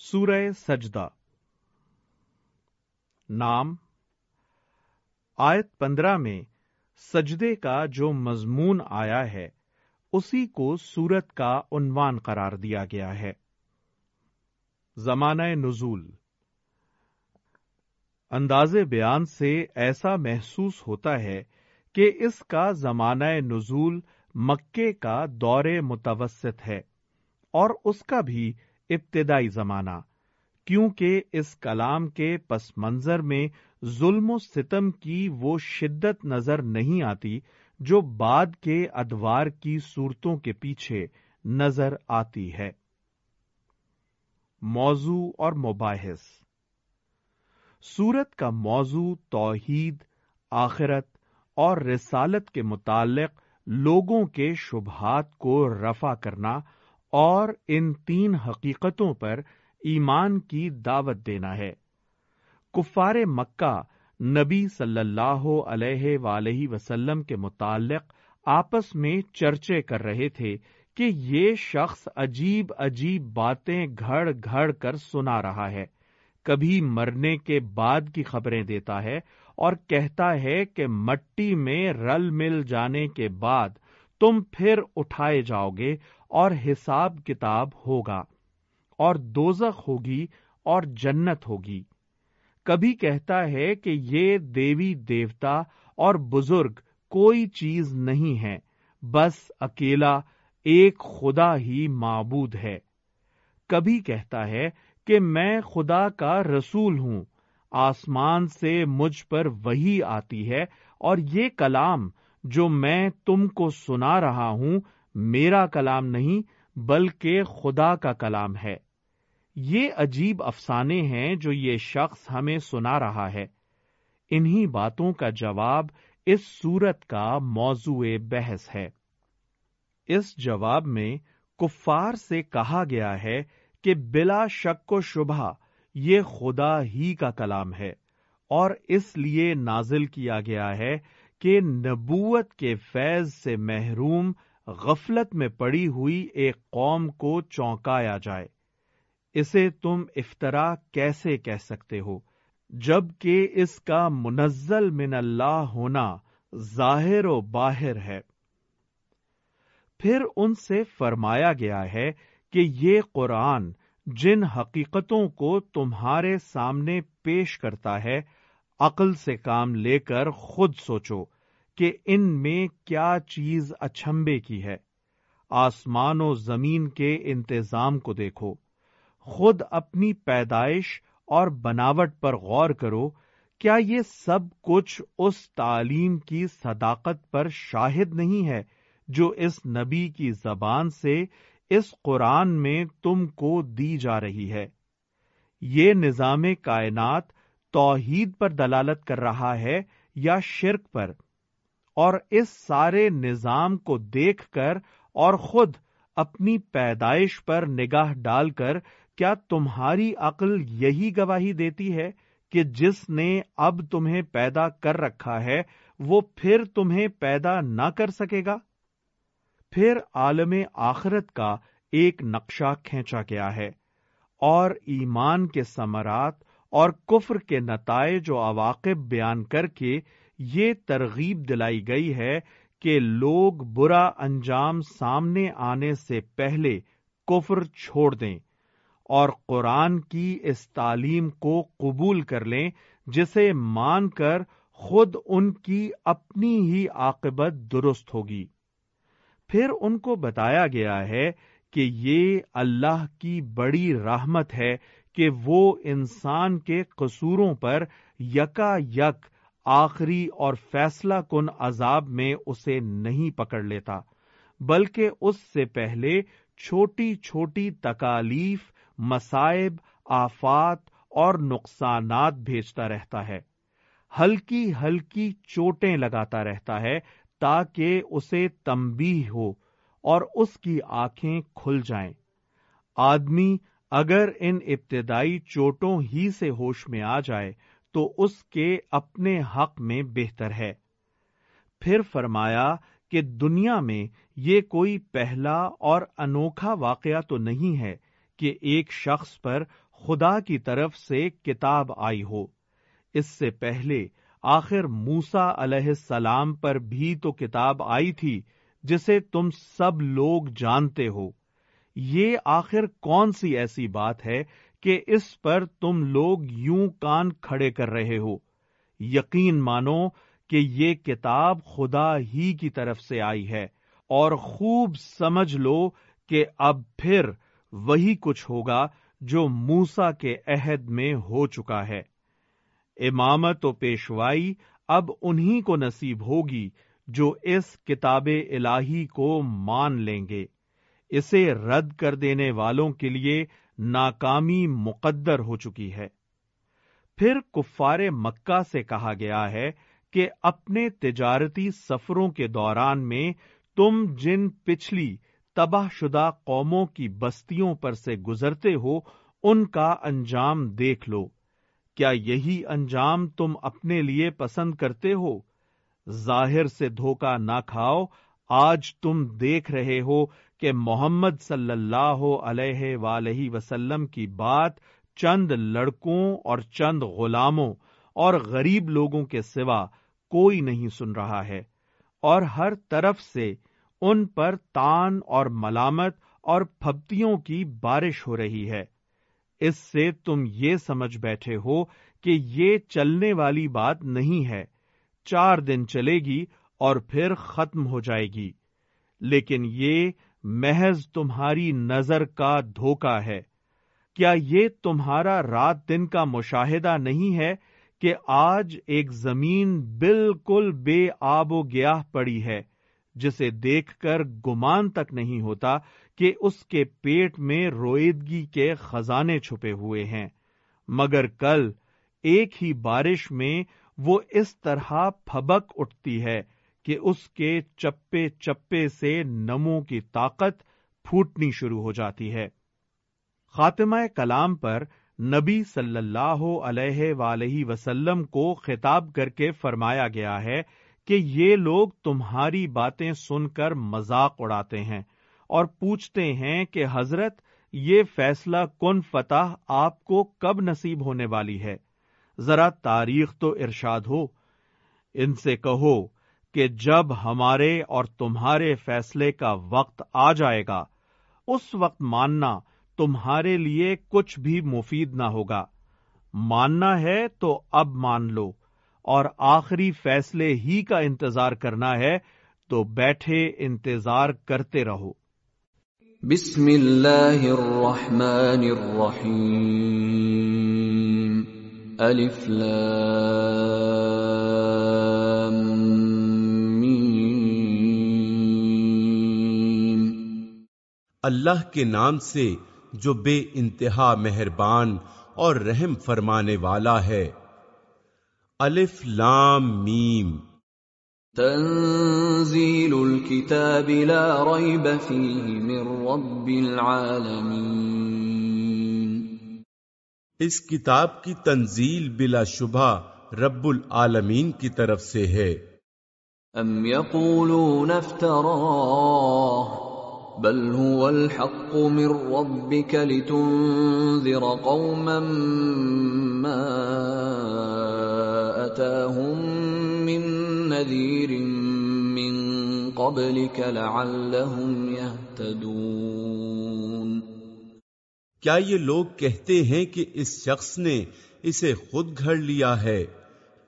سورہ سجدہ۔ نام۔ آیت پندرہ میں سجدے کا جو مضمون آیا ہے، اسی کو سورت کا عنوان قرار دیا گیا ہے۔ زمانہ نزول۔ انداز بیان سے ایسا محسوس ہوتا ہے کہ اس کا زمانہ نزول مکے کا دور متوسط ہے اور اس کا بھی ابتدائی زمانہ، کیونکہ اس کلام کے پس منظر میں ظلم و ستم کی وہ شدت نظر نہیں آتی جو بعد کے ادوار کی صورتوں کے پیچھے نظر آتی ہے۔ موضوع اور مباحث۔ سورت کا موضوع توحید، آخرت اور رسالت کے متعلق لوگوں کے شبہات کو رفع کرنا اور ان تین حقیقتوں پر ایمان کی دعوت دینا ہے۔ کفار مکہ نبی صلی اللہ علیہ ولیہ وسلم کے متعلق آپس میں چرچے کر رہے تھے کہ یہ شخص عجیب عجیب باتیں گھڑ گھڑ کر سنا رہا ہے۔ کبھی مرنے کے بعد کی خبریں دیتا ہے اور کہتا ہے کہ مٹی میں رل مل جانے کے بعد تم پھر اٹھائے جاؤ گے اور حساب کتاب ہوگا، اور دوزخ ہوگی اور جنت ہوگی۔ کبھی کہتا ہے کہ یہ دیوی دیوتا اور بزرگ کوئی چیز نہیں ہے، بس اکیلا ایک خدا ہی معبود ہے۔ کبھی کہتا ہے کہ میں خدا کا رسول ہوں، آسمان سے مجھ پر وہی آتی ہے، اور یہ کلام جو میں تم کو سنا رہا ہوں میرا کلام نہیں، بلکہ خدا کا کلام ہے۔ یہ عجیب افسانے ہیں جو یہ شخص ہمیں سنا رہا ہے۔ انہی باتوں کا جواب اس سورت کا موضوع بحث ہے۔ اس جواب میں کفار سے کہا گیا ہے کہ بلا شک و شبہ یہ خدا ہی کا کلام ہے، اور اس لیے نازل کیا گیا ہے کہ نبوت کے فیض سے محروم غفلت میں پڑی ہوئی ایک قوم کو چونکایا جائے۔ اسے تم افطرا کیسے کہہ سکتے ہو؟ جبکہ اس کا منزل من اللہ ہونا ظاہر و باہر ہے۔ پھر ان سے فرمایا گیا ہے کہ یہ قرآن جن حقیقتوں کو تمہارے سامنے پیش کرتا ہے، عقل سے کام لے کر خود سوچو۔ کہ ان میں کیا چیز اچھمبے کی ہے۔ آسمان و زمین کے انتظام کو دیکھو۔ خود اپنی پیدائش اور بناوٹ پر غور کرو، کیا یہ سب کچھ اس تعلیم کی صداقت پر شاہد نہیں ہے جو اس نبی کی زبان سے اس قرآن میں تم کو دی جا رہی ہے؟ یہ نظام کائنات توحید پر دلالت کر رہا ہے یا شرک پر؟ اور اس سارے نظام کو دیکھ کر اور خود اپنی پیدائش پر نگاہ ڈال کر، کیا تمہاری عقل یہی گواہی دیتی ہے کہ جس نے اب تمہیں پیدا کر رکھا ہے، وہ پھر تمہیں پیدا نہ کر سکے گا؟ پھر عالم آخرت کا ایک نقشہ کھینچا گیا ہے، اور ایمان کے ثمرات اور کفر کے نتائج و عواقب بیان کر کے یہ ترغیب دلائی گئی ہے کہ لوگ برا انجام سامنے آنے سے پہلے کفر چھوڑ دیں اور قرآن کی اس تعلیم کو قبول کر لیں، جسے مان کر خود ان کی اپنی ہی عاقبت درست ہوگی۔ پھر ان کو بتایا گیا ہے کہ یہ اللہ کی بڑی رحمت ہے کہ وہ انسان کے قصوروں پر یکا یک آخری اور فیصلہ کن عذاب میں اسے نہیں پکڑ لیتا، بلکہ اس سے پہلے چھوٹی چھوٹی تکالیف مسائب آفات اور نقصانات بھیجتا رہتا ہے۔ ہلکی ہلکی چوٹیں لگاتا رہتا ہے تاکہ اسے تمبی ہو اور اس کی آنکھیں کھل جائیں۔ آدمی اگر ان ابتدائی چوٹوں ہی سے ہوش میں آ جائے تو اس کے اپنے حق میں بہتر ہے۔ پھر فرمایا کہ دنیا میں یہ کوئی پہلا اور انوکھا واقعہ تو نہیں ہے کہ ایک شخص پر خدا کی طرف سے کتاب آئی ہو۔ اس سے پہلے آخر موسا علیہ السلام پر بھی تو کتاب آئی تھی، جسے تم سب لوگ جانتے ہو۔ یہ آخر کون سی ایسی بات ہے کہ اس پر تم لوگ یوں کان کھڑے کر رہے ہو۔ یقین مانو کہ یہ کتاب خدا ہی کی طرف سے آئی ہے اور خوب سمجھ لو کہ اب پھر وہی کچھ ہوگا جو موسا کے عہد میں ہو چکا ہے۔ امامت و پیشوائی اب انہی کو نصیب ہوگی جو اس کتاب الہی کو مان لیں گے۔ اسے رد کر دینے والوں کے لیے ناکامی مقدر ہو چکی ہے۔ پھر کفار مکہ سے کہا گیا ہے کہ اپنے تجارتی سفروں کے دوران میں تم جن پچھلی تباہ شدہ قوموں کی بستیوں پر سے گزرتے ہو، ان کا انجام دیکھ لو۔ کیا یہی انجام تم اپنے لیے پسند کرتے ہو؟ ظاہر سے دھوکا نہ کھاؤ آج تم دیکھ رہے ہو کہ محمد صلی اللہ علیہ ولیہ وسلم کی بات چند لڑکوں اور چند غلاموں اور غریب لوگوں کے سوا کوئی نہیں سن رہا ہے اور ہر طرف سے ان پر تان اور ملامت اور پھپتیوں کی بارش ہو رہی ہے۔ اس سے تم یہ سمجھ بیٹھے ہو کہ یہ چلنے والی بات نہیں ہے۔ چار دن چلے گی اور پھر ختم ہو جائے گی۔ لیکن یہ محض تمہاری نظر کا دھوکا ہے۔ کیا یہ تمہارا رات دن کا مشاہدہ نہیں ہے کہ آج ایک زمین بالکل بے آب و گیاہ پڑی ہے، جسے دیکھ کر گمان تک نہیں ہوتا کہ اس کے پیٹ میں رویدگی کے خزانے چھپے ہوئے ہیں۔ مگر کل ایک ہی بارش میں وہ اس طرح پھبک اٹھتی ہے۔ کہ اس کے چپے چپے سے نمو کی طاقت پھوٹنی شروع ہو جاتی ہے۔ خاتمہ کلام پر نبی صلی اللہ علیہ ولیہ وسلم کو خطاب کر کے فرمایا گیا ہے کہ یہ لوگ تمہاری باتیں سن کر مذاق اڑاتے ہیں اور پوچھتے ہیں کہ حضرت، یہ فیصلہ کن فتح آپ کو کب نصیب ہونے والی ہے؟ ذرا تاریخ تو ارشاد ہو، ان سے کہو کہ جب ہمارے اور تمہارے فیصلے کا وقت آ جائے گا، اس وقت ماننا تمہارے لیے کچھ بھی مفید نہ ہوگا۔ ماننا ہے تو اب مان لو، اور آخری فیصلے ہی کا انتظار کرنا ہے تو بیٹھے انتظار کرتے رہو۔ بسم اللہ الرحمن الرحیم۔ الف میم اللہ کے نام سے جو بے انتہا مہربان اور رحم فرمانے والا ہے۔ الف لام میم۔ تنزیل الكتاب لا ریب فیہ من رب العالمین۔ اس کتاب کی تنزیل بلا شبہ رب العالمین کی طرف سے ہے۔ ام یقولون بل هو الحق من ربك لتنذر قوما ما اتاهم من نذير من قبلك لعلهم يهتدون. کیا یہ لوگ کہتے ہیں کہ اس شخص نے اسے خود گھڑ لیا ہے؟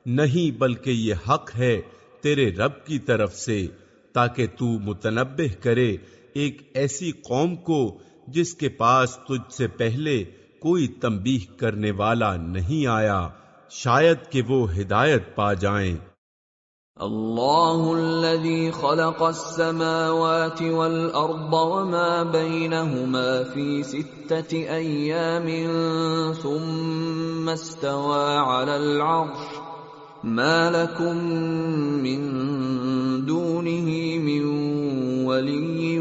نہیں، بلکہ یہ حق ہے تیرے رب کی طرف سے، تاکہ تو متنبع کرے ایک ایسی قوم کو جس کے پاس تجھ سے پہلے کوئی تنبیہ کرنے والا نہیں آیا، شاید کہ وہ ہدایت پا جائیں۔ الله الذي خلق السماوات والارض وما بينهما في سته ايام ثم استوى على العرش۔ ما لكم من دونه من ولي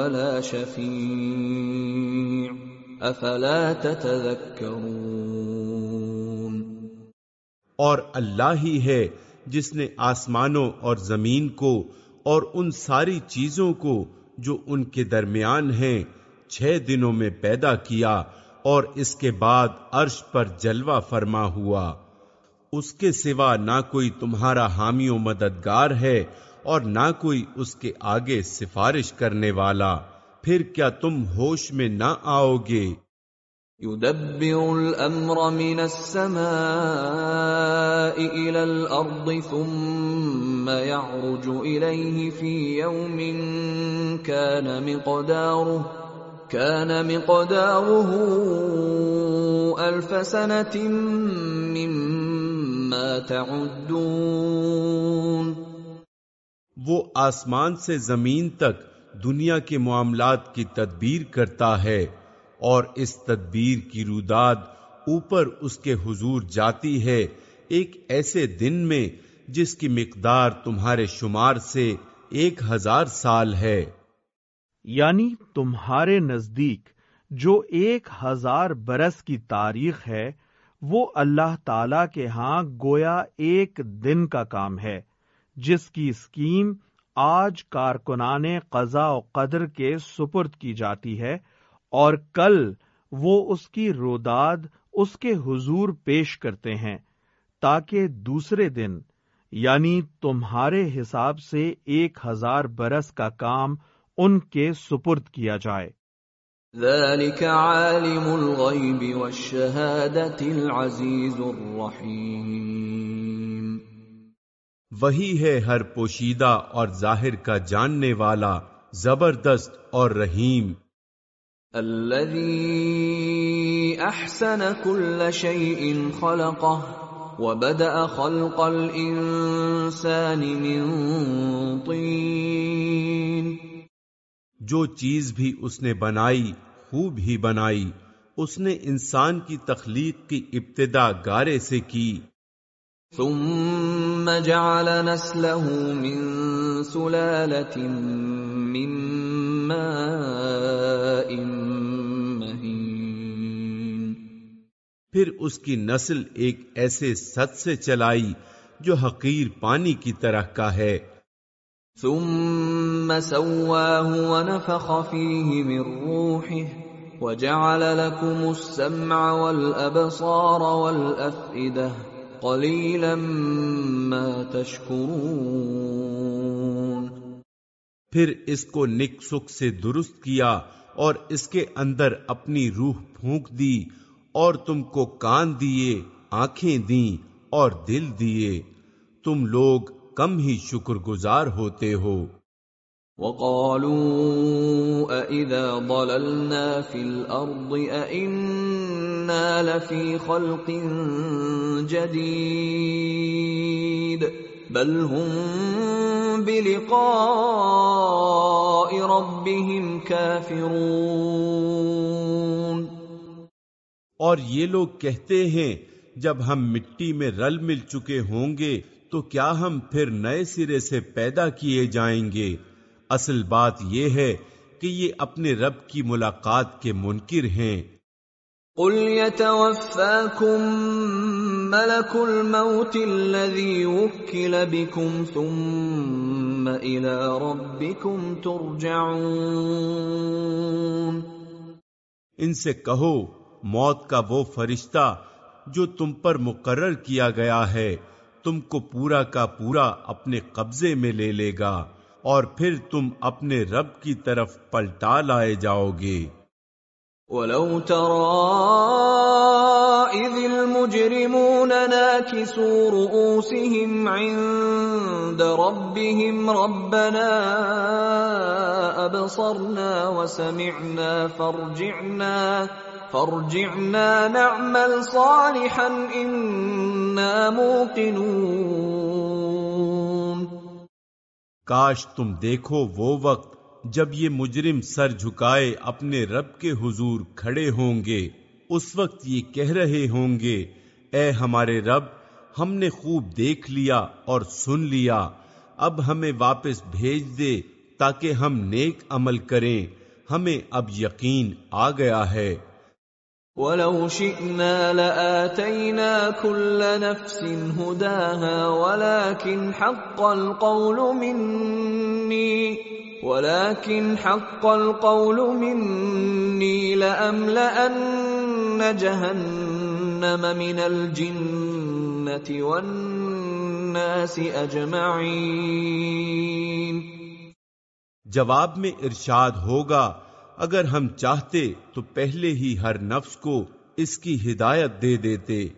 ولا شفيع. افلا تتذكرون؟ اور اللہ ہی ہے جس نے آسمانوں اور زمین کو اور ان ساری چیزوں کو جو ان کے درمیان ہیں چھ دنوں میں پیدا کیا اور اس کے بعد عرش پر جلوہ فرما ہوا۔ اس کے سوا نہ کوئی تمہارا حامی و مددگار ہے اور نہ کوئی اس کے آگے سفارش کرنے والا۔ پھر کیا تم ہوش میں نہ آؤ گے؟ يدبر الامر من السماء الى الارض ثم يعرج اليه في يوم كان مقداره كان مقداره الف سنه مما تعدون وہ آسمان سے زمین تک دنیا کے معاملات کی تدبیر کرتا ہے اور اس تدبیر کی روداد اوپر اس کے حضور جاتی ہے ایک ایسے دن میں جس کی مقدار تمہارے شمار سے ایک ہزار سال ہے۔ یعنی تمہارے نزدیک جو ایک ہزار برس کی تاریخ ہے، وہ اللہ تعالی کے ہاں گویا ایک دن کا کام ہے۔ جس کی اسکیم آج کارکنان قضاء و قدر کے سپرد کی جاتی ہے اور کل وہ اس کی روداد اس کے حضور پیش کرتے ہیں تاکہ دوسرے دن یعنی تمہارے حساب سے ایک ہزار برس کا کام ان کے سپرد کیا جائے۔ ذلك عالم الغیب والشہادت العزیز الرحیم۔ وہی ہے ہر پوشیدہ اور ظاہر کا جاننے والا زبردست اور رحیم۔ الذي احسن كل شيء خلقه وبدا خلق الانسان من طين۔ جو چیز بھی اس نے بنائی خوب ہی بنائی اس نے انسان کی تخلیق کی ابتدا گارے سے کی۔ ثم جعل نسله من سلالة من ماء پھر اس کی نسل ایک ایسے ست سے چلائی جو حقیر پانی کی طرح کا ہے۔ ثم سواه ونفخ فيه من روحه وجعل لكم السمع والابصار والافئده قليلا ما تشكرون۔ پھر اس کو نک سکھ سے درست کیا اور اس کے اندر اپنی روح پھونک دی اور تم کو کان دیے آنکھیں دیں اور دل دیے۔ تم لوگ کم ہی شکر گزار ہوتے ہو۔ وقالوا أَإِذَا ضَلَلْنَا فِي الْأَرْضِ أَإِنَّا لَفِي خَلْقٍ جَدِيدٍ بَلْ هُمْ بِلِقَاءِ رَبِّهِمْ كَافِرُونَ اور یہ لوگ کہتے ہیں، جب ہم مٹی میں رل مل چکے ہوں گے، تو کیا ہم پھر نئے سرے سے پیدا کیے جائیں گے؟ اصل بات یہ ہے کہ یہ اپنے رب کی ملاقات کے منکر ہیں۔ قل يتوفاكم ملك الموت الذي وكل بكم ثم الى ربكم ترجعون ان سے کہو، موت کا وہ فرشتہ جو تم پر مقرر کیا گیا ہے، تم کو پورا کا پورا اپنے قبضے میں لے لے گا اور پھر تم اپنے رب کی طرف پلٹا لائے جاؤ گے۔ وَلَوْ تَرَى إِذِ الْمُجْرِمُونَ نَاكِسُوا رُؤُوسِهِمْ عِندَ رَبِّهِمْ رَبَّنَا أَبْصَرْنَا وَسَمِعْنَا فَارْجِعْنَا فرجعنا نعمل صالحا موقنون کاش تم دیکھو وہ وقت جب یہ مجرم سر جھکائے اپنے رب کے حضور کھڑے ہوں گے، اس وقت یہ کہہ رہے ہوں گے، اے ہمارے رب، ہم نے خوب دیکھ لیا اور سن لیا، اب ہمیں واپس بھیج دے تاکہ ہم نیک عمل کریں۔ ہمیں اب یقین آ گیا ہے۔ وَلَوْ شِئْنَا لَآتَيْنَا كُلَّ نَفْسٍ هُدَاهَا، وَلَكِنْ حَقَّ الْقَوْلُ مِنِّي۔ ولكن حق القول مني لأملأن جهنم من الجنة والناس أجمعين. جواب میں ارشاد ہوگا، اگر ہم چاہتے تو پہلے ہی ہر نفس کو اس کی ہدایت دے دیتے،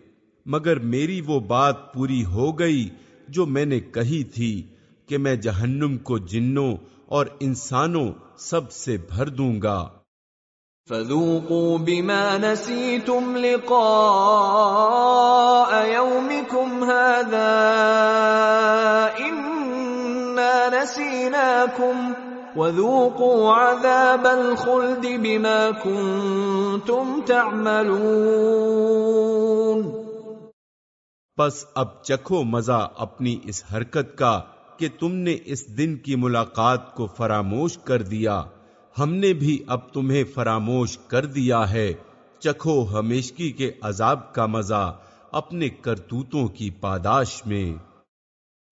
مگر میری وہ بات پوری ہو گئی جو میں نے کہی تھی کہ میں جہنم کو جنوں اور انسانوں سب سے بھر دوں گا۔ فذوقوا بما نسيتم لقاء يومكم هذا إنا نسيناكم وذوقوا عذاب الخلد بما كنتم تعملون۔ پس اب چکھو مزہ اپنی اس حرکت کا۔ کہ تم نے اس دن کی ملاقات کو فراموش کر دیا۔ ہم نے بھی اب تمہیں فراموش کر دیا ہے۔ چکھو ہمیشگی کے عذاب کا مزہ اپنے کرتوتوں کی پاداش میں۔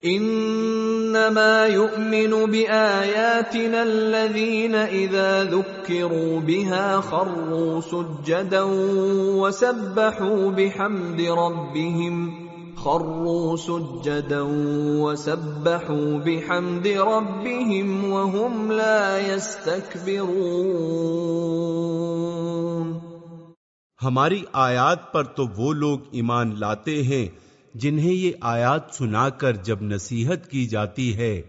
انما يؤمن باياتنا الذين اذا ذكروا بها خروا سجدا وسبحوا بحمد ربهم خروا سجدا وسبحوا بحمد ربهم وهم لا يستكبرون۔ ہماری آیات پر تو وہ لوگ ایمان لاتے ہیں جنہیں یہ آیات سنا کر جب نصیحت کی جاتی ہے،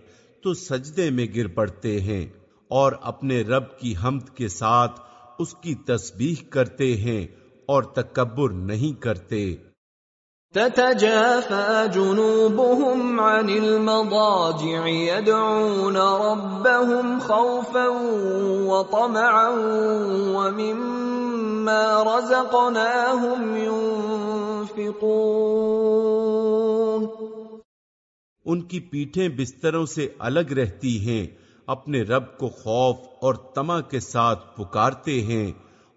تو سجدے میں گر پڑتے ہیں اور اپنے رب کی حمد کے ساتھ اس کی تسبیح کرتے ہیں اور تکبر نہیں کرتے۔ تتجافى جنوبهم عن المضاجع، يدعون ربهم خوفا وطمعا ومما رزقناهم ينفقون۔ ان کی پیٹھیں بستروں سے الگ رہتی ہیں، اپنے رب کو خوف اور تما کے ساتھ پکارتے ہیں،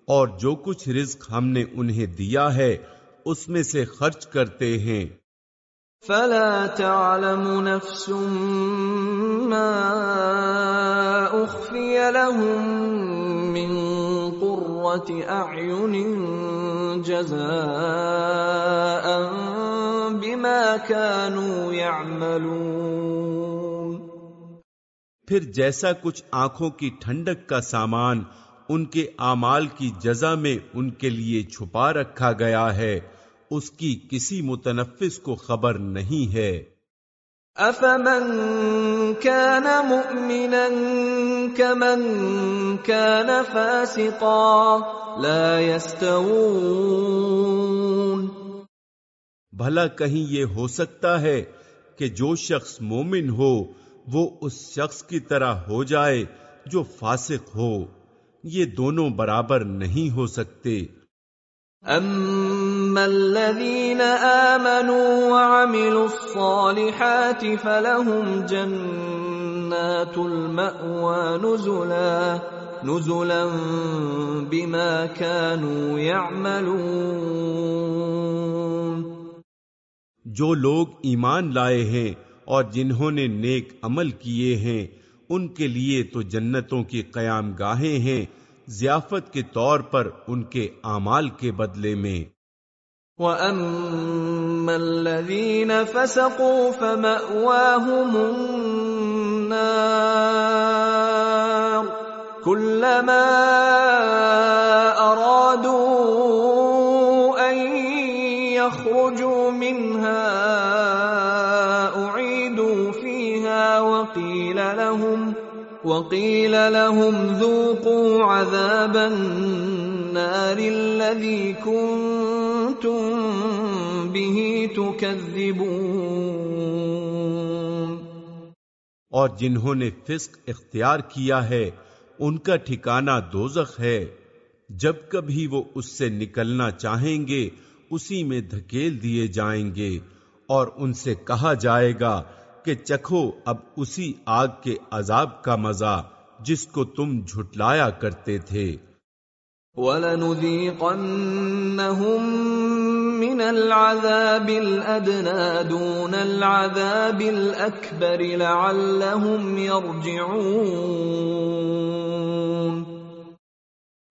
اور جو کچھ رزق ہم نے انہیں دیا ہے اس میں سے خرچ کرتے ہیں۔ فلا تعلم نفس ما اخفي لهم من قرة اعين جزاء بما كانوا يعملون۔ پھر جیسا کچھ آنکھوں کی ٹھنڈک کا سامان ان کے اعمال کی جزا میں ان کے لیے چھپا رکھا گیا ہے اس کی کسی متنفس کو خبر نہیں ہے۔ افمن كان مؤمنا كمن كان فاسقا لا يستوون۔ بھلا کہیں یہ ہو سکتا ہے کہ جو شخص مومن ہو وہ اس شخص کی طرح ہو جائے جو فاسق ہو۔ یہ دونوں برابر نہیں ہو سکتے۔ اما الذين امنوا وعملوا الصالحات فلهم جنات المأوى نزلا نزلا بما كانوا يعملون۔ جو لوگ ایمان لائے ہیں اور جنہوں نے نیک عمل کیے ہیں، ان کے لیے تو جنتوں کی قیام گاہیں ہیں، ضیافت کے طور پر ان کے اعمال کے بدلے میں۔ وَأَمَّا الَّذِينَ فَسَقُوا فَمَأْوَاهُمُ النَّارُ كُلَّمَا أَرَادُوا أَن يَخْرُجُوا مِنْهَا أُعِيدُوا فِيهَا وَقِيلَ لَهُمْ وقيل لهم ذوقوا عذاب النار الذي كنتم به تكذبون۔ اور جنہوں نے فسق اختیار کیا ہے ان کا ٹھکانہ دوزخ ہے۔ جب کبھی وہ اس سے نکلنا چاہیں گے اسی میں دھکیل دیے جائیں گے۔ اور ان سے کہا جائے گا کہ چکھو اب اسی آگ کے عذاب کا مزہ جس کو تم جھٹلایا کرتے تھے۔ وَلَنُذِيقَنَّهُم مِّنَ الْعَذَابِ الْأَدْنَىٰ دُونَ الْعَذَابِ الْأَكْبَرِ لَعَلَّهُمْ يَرْجِعُونَ.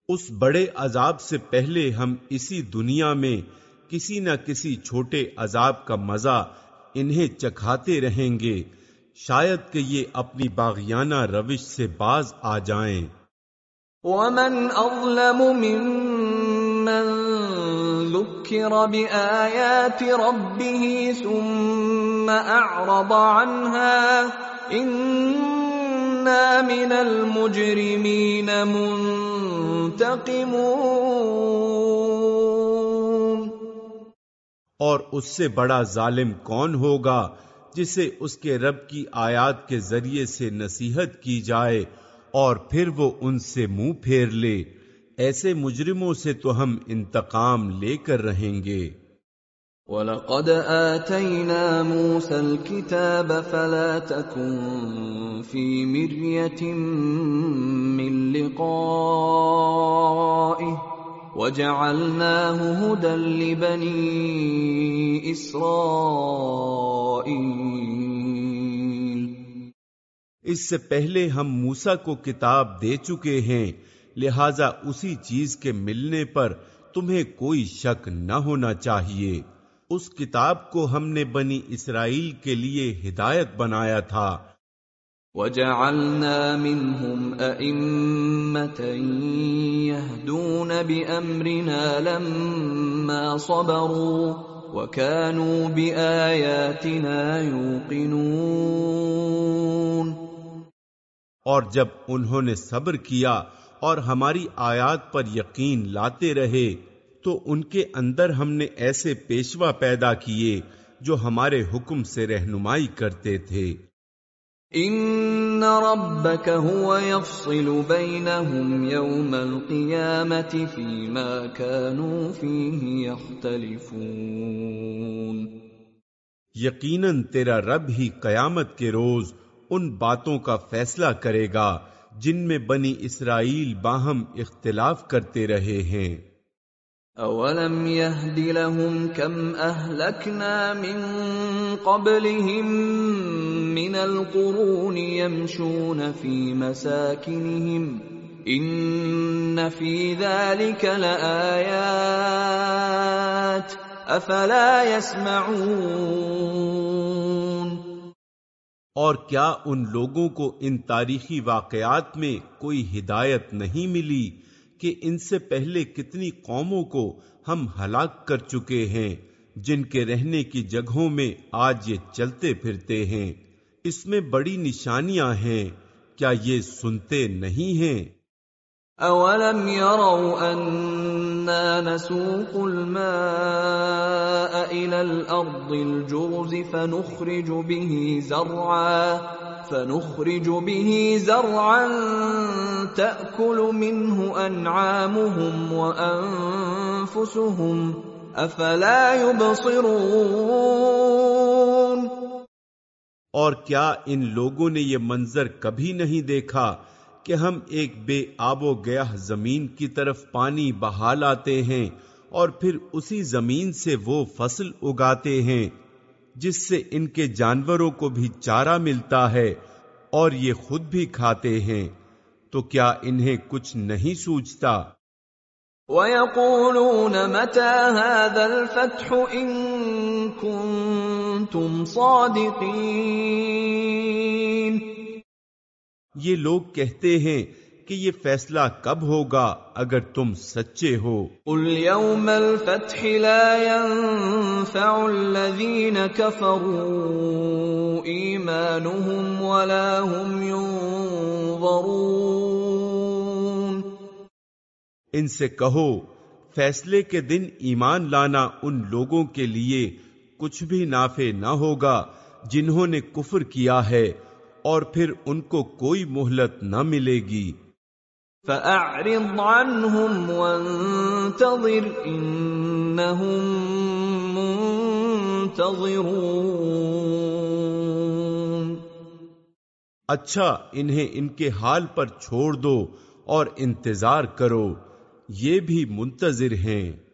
اس بڑے عذاب سے پہلے ہم اسی دنیا میں کسی نہ کسی چھوٹے عذاب کا مزہ انہیں چکھاتے رہیں گے شاید کہ یہ اپنی باغیانہ روش سے باز آ جائیں۔ ومن اظلم ممن ذكر بآيات ربه ثم اعرض عنها اننا من المجرمين منتقمون اور اس سے بڑا ظالم کون ہوگا جسے اس کے رب کی آیات کے ذریعے سے نصیحت کی جائے اور پھر وہ ان سے منہ پھیر لے؟ ایسے مجرموں سے تو ہم انتقام لے کر رہیں گے۔ وَلَقَدْ آتَيْنَا مُوسَى الْكِتَابَ فَلَا تَكُنْ فِي مِرْيَةٍ مِّن لِقَائِهِ وَجَعَلْنَاهُ هُدًى لِبَنِي إِسْرَائِيلَ۔ اس سے پہلے ہم موسا کو کتاب دے چکے ہیں۔ لہذا اسی چیز کے ملنے پر تمہیں کوئی شک نہ ہونا چاہیے۔ اس کتاب کو ہم نے بنی اسرائیل کے لیے ہدایت بنایا تھا۔ وَجَعَلْنَا مِنْهُمْ أَئِمَّةً يَهْدُونَ بِأَمْرِنَا لَمَّا صَبَرُوا وَكَانُوا بِآيَاتِنَا يُوقِنُونَ۔ اور جب انہوں نے صبر کیا اور ہماری آیات پر یقین لاتے رہے تو ان کے اندر ہم نے ایسے پیشوا پیدا کیے جو ہمارے حکم سے رہنمائی کرتے تھے۔ ان ربك هو يفصل بينهم يوم فيما كانوا فيه يختلفون یقیناً تیرا رب ہی قیامت کے روز ان باتوں کا فیصلہ کرے گا جن میں بنی اسرائیل باہم اختلاف کرتے رہے ہیں۔ اولم يهد لهم كم اهلكنا من قبلهم من القرون يمشون في مساكنهم ان في ذلك لآيات افلا يسمعون اور کیا ان لوگوں کو ان تاریخی واقعات میں کوئی ہدایت نہیں ملی کہ ان سے پہلے کتنی قوموں کو ہم ہلاک کر چکے ہیں، جن کے رہنے کی جگہوں میں آج یہ چلتے پھرتے ہیں؟ اس میں بڑی نشانیاں ہیں، کیا یہ سنتے نہیں ہیں؟ اولم يروا اننا نسوق الماء الى الارض الجرز فنخرج به زرعا فنخرج به زرعا تاكل منه انعامهم وانفسهم افلا يبصرون اور کیا ان لوگوں نے یہ منظر کبھی نہیں دیکھا کہ ہم ایک بے آب و گیا زمین کی طرف پانی بہا لاتے ہیں اور پھر اسی زمین سے وہ فصل اگاتے ہیں، جس سے ان کے جانوروں کو بھی چارہ ملتا ہے اور یہ خود بھی کھاتے ہیں۔ تو کیا انہیں کچھ نہیں سوچتا وَيَقُولُونَ مَتَى هَذَا الْفَتْحُ إِن كُنتُمْ صَادِقِينَ یہ لوگ کہتے ہیں کہ یہ فیصلہ کب ہوگا اگر تم سچے ہو۔ قل يوم الفتح لا ينفع الذين كفروا ایمانهم ولا هم ينظرون۔ ان سے کہو فیصلے کے دن ایمان لانا ان لوگوں کے لیے کچھ بھی نافع نہ ہوگا جنہوں نے کفر کیا ہے۔ اور پھر ان کو کوئی مہلت نہ ملے گی۔ فَأَعْرِضْ عَنْهُمْ وَانْتَظِرْ إِنَّهُمْ مُنْتَظِرُونَ۔ اچھا انہیں ان کے حال پر چھوڑ دو اور انتظار کرو یہ بھی منتظر ہیں۔